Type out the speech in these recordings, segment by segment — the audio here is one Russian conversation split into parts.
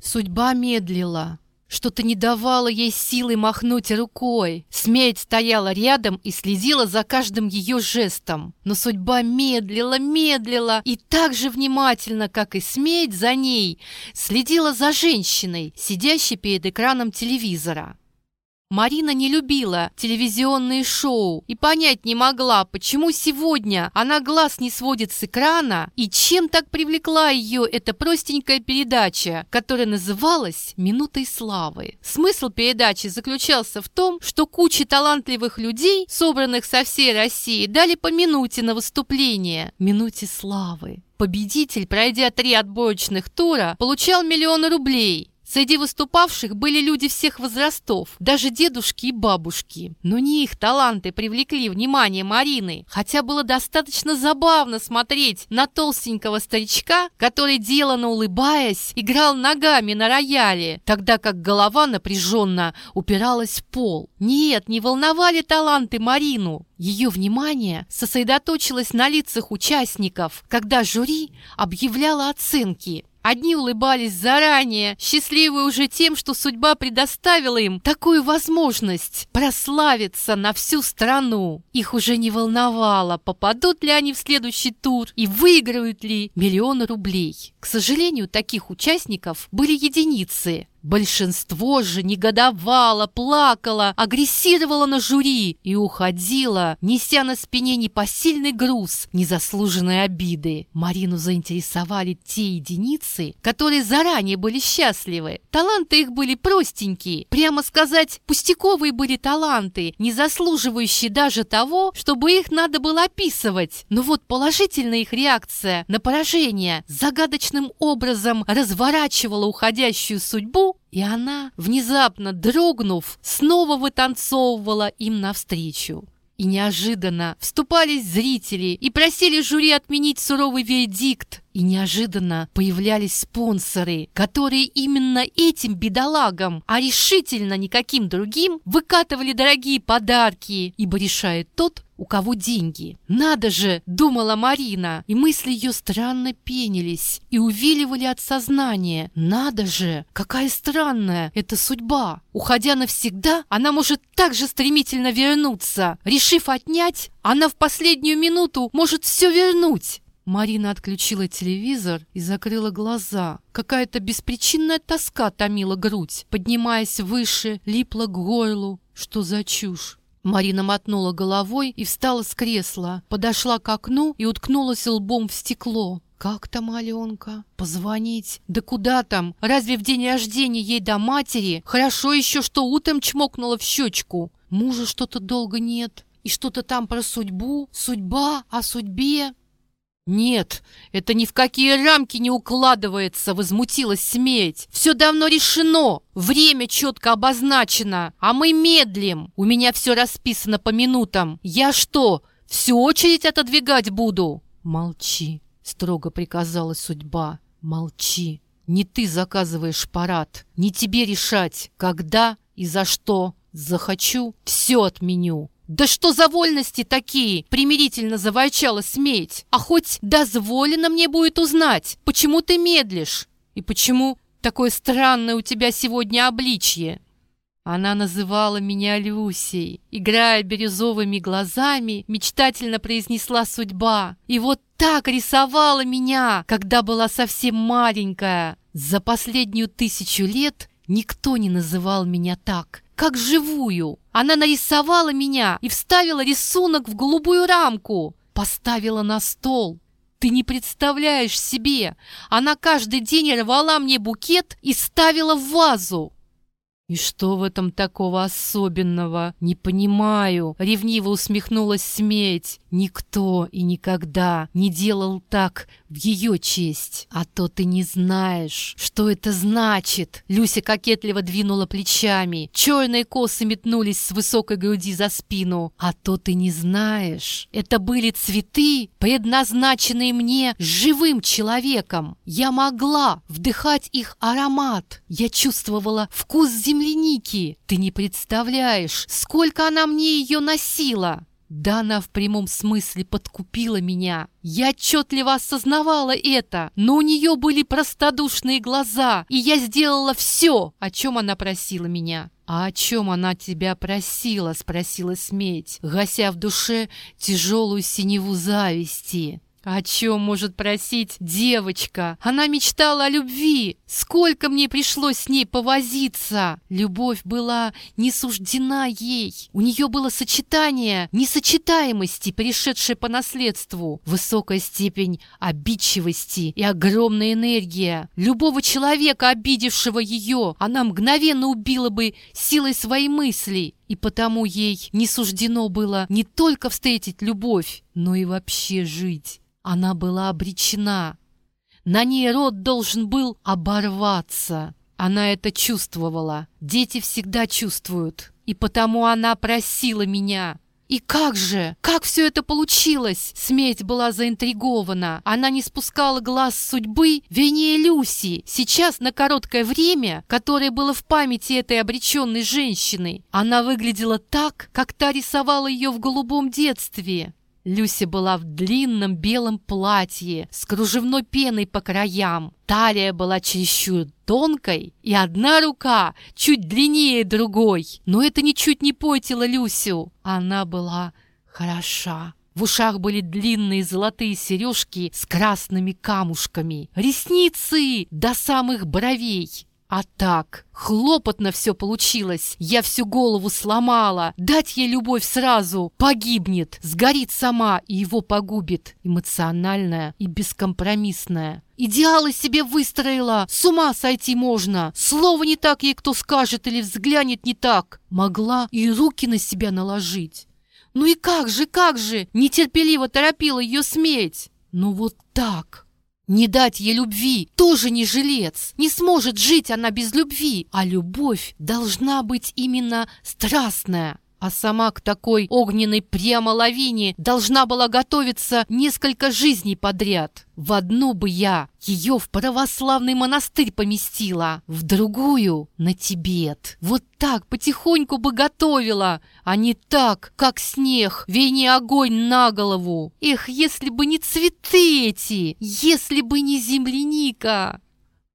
Судьба медлила. Что-то не давало ей силы махнуть рукой. Смерть стояла рядом и следила за каждым ее жестом. Но судьба медлила, медлила и так же внимательно, как и смерть за ней, следила за женщиной, сидящей перед экраном телевизора. Марина не любила телевизионные шоу и понять не могла, почему сегодня она глаз не сводит с экрана и чем так привлекла ее эта простенькая передача, которая называлась «Минутой славы». Смысл передачи заключался в том, что куча талантливых людей, собранных со всей России, дали по минуте на выступление «Минуте славы». Победитель, пройдя три отборочных тура, получал миллион рублей. Среди выступавших были люди всех возрастов, даже дедушки и бабушки. Но не их таланты привлекли внимание Марины, хотя было достаточно забавно смотреть на толстенького старичка, который, делано улыбаясь, играл ногами на рояле, тогда как голова напряженно упиралась в пол. Нет, не волновали таланты Марину. Ее внимание сосредоточилось на лицах участников, когда жюри объявляло оценки. Одни улыбались заранее, счастливые уже тем, что судьба предоставила им такую возможность прославиться на всю страну. Их уже не волновало, попадут ли они в следующий тур и выиграют ли миллион рублей. К сожалению, таких участников были единицы. Большинство же негодовало, плакало, агрессировало на жюри и уходило, неся на спине непосильный груз незаслуженной обиды. Марину заинтересовали те единицы, которые заранее были счастливы. Таланты их были простенькие, прямо сказать, пустяковые были таланты, не заслуживающие даже того, чтобы их надо было описывать. Но вот положительная их реакция на поражение загадочным образом разворачивала уходящую судьбу и она, внезапно дрогнув, снова вытанцовывала им навстречу. И неожиданно вступались зрители и просили жюри отменить суровый вердикт. И неожиданно появлялись спонсоры, которые именно этим бедолагам, а решительно никаким другим, выкатывали дорогие подарки, ибо решает тот, у кого деньги. «Надо же!» — думала Марина, и мысли ее странно пенились и увиливали от сознания. «Надо же! Какая странная эта судьба! Уходя навсегда, она может так же стремительно вернуться. Решив отнять, она в последнюю минуту может все вернуть». Марина отключила телевизор и закрыла глаза. Какая-то беспричинная тоска томила грудь, поднимаясь выше, липла к горлу. Что за чушь? Марина мотнула головой и встала с кресла, подошла к окну и уткнулась лбом в стекло. «Как там Аленка? Позвонить? Да куда там? Разве в день рождения ей до матери? Хорошо еще, что утром чмокнула в щечку. Мужа что-то долго нет. И что-то там про судьбу, судьба о судьбе. «Нет, это ни в какие рамки не укладывается», — возмутилась смерть. «Все давно решено, время четко обозначено, а мы медлим. У меня все расписано по минутам. Я что, всю очередь отодвигать буду?» «Молчи», — строго приказала судьба. «Молчи. Не ты заказываешь парад, не тебе решать, когда и за что. Захочу, все отменю. «Да что за вольности такие?» — примирительно заворчала сметь. «А хоть дозволено мне будет узнать, почему ты медлишь? И почему такое странное у тебя сегодня обличье?» Она называла меня Люсей. Играя бирюзовыми глазами, мечтательно произнесла судьба. И вот так рисовала меня, когда была совсем маленькая. За последнюю тысячу лет никто не называл меня так как живую. Она нарисовала меня и вставила рисунок в голубую рамку, поставила на стол. Ты не представляешь себе, она каждый день рвала мне букет и ставила в вазу. «И что в этом такого особенного? Не понимаю!» — ревниво усмехнулась Сметь. «Никто и никогда не делал так в ее честь. А то ты не знаешь, что это значит!» Люся кокетливо двинула плечами. Черные косы метнулись с высокой груди за спину. «А то ты не знаешь! Это были цветы, предназначенные мне живым человеком. Я могла вдыхать их аромат. Я чувствовала вкус земли земляники. Ты не представляешь, сколько она мне ее носила. Да она в прямом смысле подкупила меня. Я отчетливо осознавала это, но у нее были простодушные глаза, и я сделала все, о чем она просила меня. «А о чем она тебя просила?» — спросила Сметь, гася в душе тяжелую синеву зависти. О чем может просить девочка? Она мечтала о любви. Сколько мне пришлось с ней повозиться. Любовь была не суждена ей. У нее было сочетание несочетаемости, перешедшее по наследству. Высокая степень обидчивости и огромная энергия. Любого человека, обидевшего ее, она мгновенно убила бы силой своей мысли. И потому ей не суждено было не только встретить любовь, но и вообще жить. Она была обречена. На ней род должен был оборваться. Она это чувствовала. Дети всегда чувствуют. И потому она просила меня. И как же? Как все это получилось? Смерть была заинтригована. Она не спускала глаз судьбы Вене Люси. Сейчас, на короткое время, которое было в памяти этой обреченной женщины, она выглядела так, как та рисовала ее в голубом детстве. Люся была в длинном белом платье с кружевной пеной по краям. Талия была чересчур тонкой, и одна рука чуть длиннее другой. Но это ничуть не портило Люсю. Она была хороша. В ушах были длинные золотые сережки с красными камушками, ресницы до самых бровей. А так, хлопотно все получилось. Я всю голову сломала. Дать ей любовь сразу. Погибнет, сгорит сама и его погубит. Эмоциональная и бескомпромиссная. Идеалы себе выстроила. С ума сойти можно. Слово не так ей кто скажет или взглянет не так. Могла и руки на себя наложить. Ну и как же, как же? Нетерпеливо торопила ее сметь. Ну вот так. Не дать ей любви тоже не жилец. Не сможет жить она без любви. А любовь должна быть именно страстная. А сама к такой огненной прямо лавине должна была готовиться несколько жизней подряд. В одну бы я ее в православный монастырь поместила, в другую — на Тибет. Вот так потихоньку бы готовила, а не так, как снег, вене огонь на голову. Эх, если бы не цветы эти, если бы не земляника!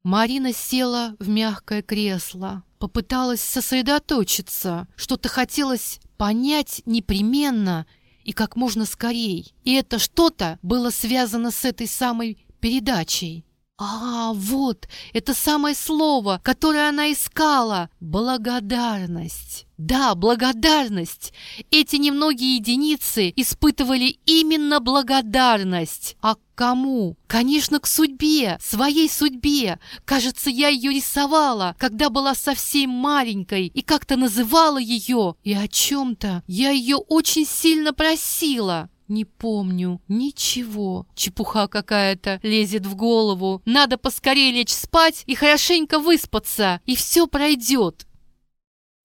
Марина села в мягкое кресло. Попыталась сосредоточиться, что-то хотелось понять непременно и как можно скорей. И это что-то было связано с этой самой передачей. А, вот, это самое слово, которое она искала. Благодарность. Да, благодарность. Эти немногие единицы испытывали именно благодарность. А к кому? Конечно, к судьбе, своей судьбе. Кажется, я ее рисовала, когда была совсем маленькой, и как-то называла ее. И о чем-то я ее очень сильно просила. Не помню ничего. Чепуха какая-то лезет в голову. Надо поскорее лечь спать и хорошенько выспаться, и все пройдет.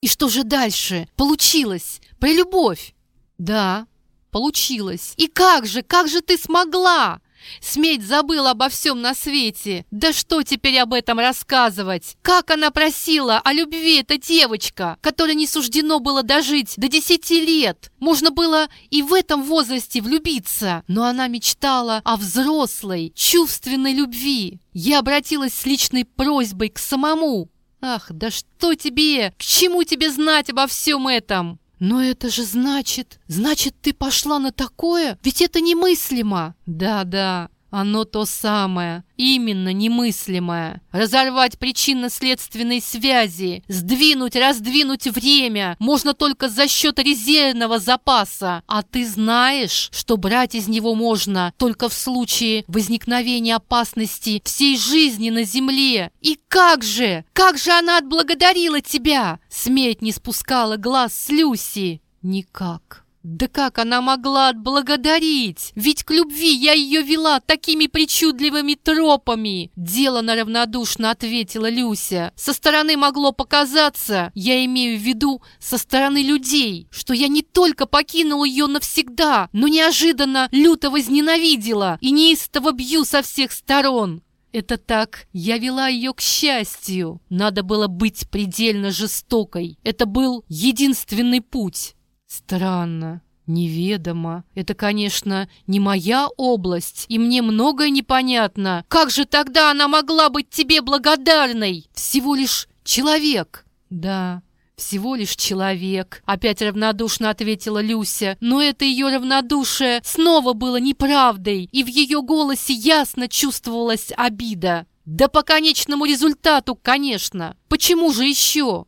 И что же дальше? Получилось. Про любовь. Да, получилось. И как же, как же ты смогла? Сметь забыл обо всем на свете. Да что теперь об этом рассказывать? Как она просила о любви эта девочка, которой не суждено было дожить до десяти лет. Можно было и в этом возрасте влюбиться, но она мечтала о взрослой, чувственной любви. Я обратилась с личной просьбой к самому. Ах, да что тебе? К чему тебе знать обо всем этом? «Но это же значит... Значит, ты пошла на такое? Ведь это немыслимо!» «Да-да, оно то самое, именно немыслимое. Разорвать причинно-следственные связи, сдвинуть, раздвинуть время можно только за счет резервного запаса. А ты знаешь, что брать из него можно только в случае возникновения опасности всей жизни на земле. И как же, как же она отблагодарила тебя? Сметь не спускала глаз с Люси. Никак. Да как она могла отблагодарить? Ведь к любви я ее вела такими причудливыми тропами. Делано равнодушно ответила Люся. Со стороны могло показаться, я имею в виду со стороны людей, что я не только покинула ее навсегда, но неожиданно люто возненавидела и неистово бью со всех сторон. Это так, я вела ее к счастью. Надо было быть предельно жестокой. Это был единственный путь. Странно. Неведомо. Это, конечно, не моя область, и мне многое непонятно. Как же тогда она могла быть тебе благодарной? Всего лишь человек. Да, всего лишь человек, опять равнодушно ответила Люся. Но это ее равнодушие снова было неправдой, и в ее голосе ясно чувствовалась обида. Да по конечному результату, конечно. Почему же еще?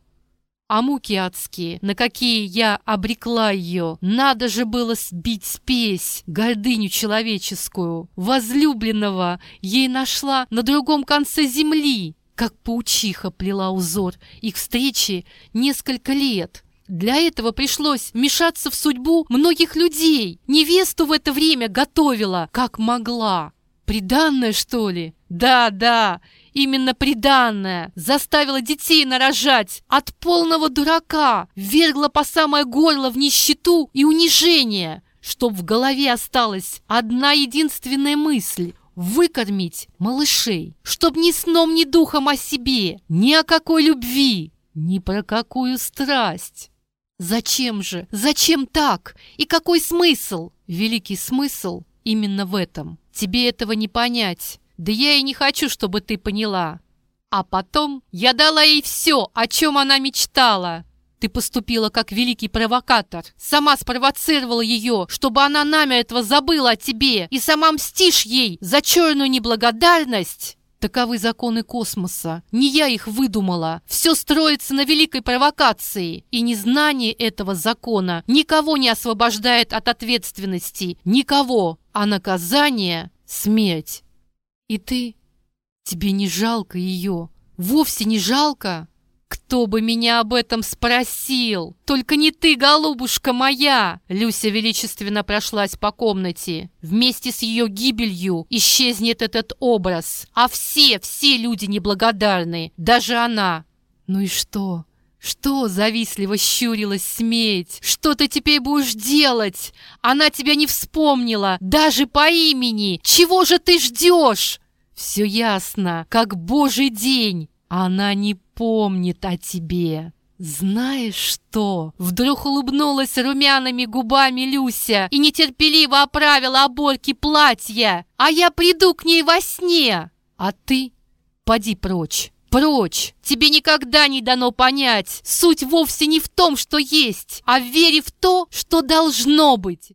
А муки адские, на какие я обрекла ее. Надо же было сбить спесь, гордыню человеческую. Возлюбленного ей нашла на другом конце земли, как паучиха плела узор их встречи несколько лет. Для этого пришлось вмешаться в судьбу многих людей. Невесту в это время готовила, как могла. Приданное, что ли? Да, да, Именно приданное заставило детей нарожать от полного дурака, вергла по самое горло в нищету и унижение, чтоб в голове осталась одна единственная мысль – выкормить малышей, чтоб ни сном, ни духом о себе, ни о какой любви, ни про какую страсть. Зачем же? Зачем так? И какой смысл? Великий смысл именно в этом. Тебе этого не понять. Да я и не хочу, чтобы ты поняла. А потом я дала ей все, о чем она мечтала. Ты поступила как великий провокатор. Сама спровоцировала ее, чтобы она намертво забыла о тебе, и сама мстишь ей за черную неблагодарность. Таковы законы космоса. Не я их выдумала. Все строится на великой провокации. И незнание этого закона никого не освобождает от ответственности. Никого. А наказание — смерть. И ты? Тебе не жалко ее? Вовсе не жалко? Кто бы меня об этом спросил? Только не ты, голубушка моя!» Люся величественно прошлась по комнате. Вместе с ее гибелью исчезнет этот образ. А все, все люди неблагодарны, даже она. Ну и что? «Что?» — завистливо щурилась сметь. «Что ты теперь будешь делать? Она тебя не вспомнила, даже по имени! Чего же ты ждешь?» Все ясно, как божий день. Она не помнит о тебе. «Знаешь что?» Вдруг улыбнулась румяными губами Люся и нетерпеливо оправила оборки платья. «А я приду к ней во сне!» «А ты? Поди прочь!» Прочь! Тебе никогда не дано понять. Суть вовсе не в том, что есть, а в вере в то, что должно быть.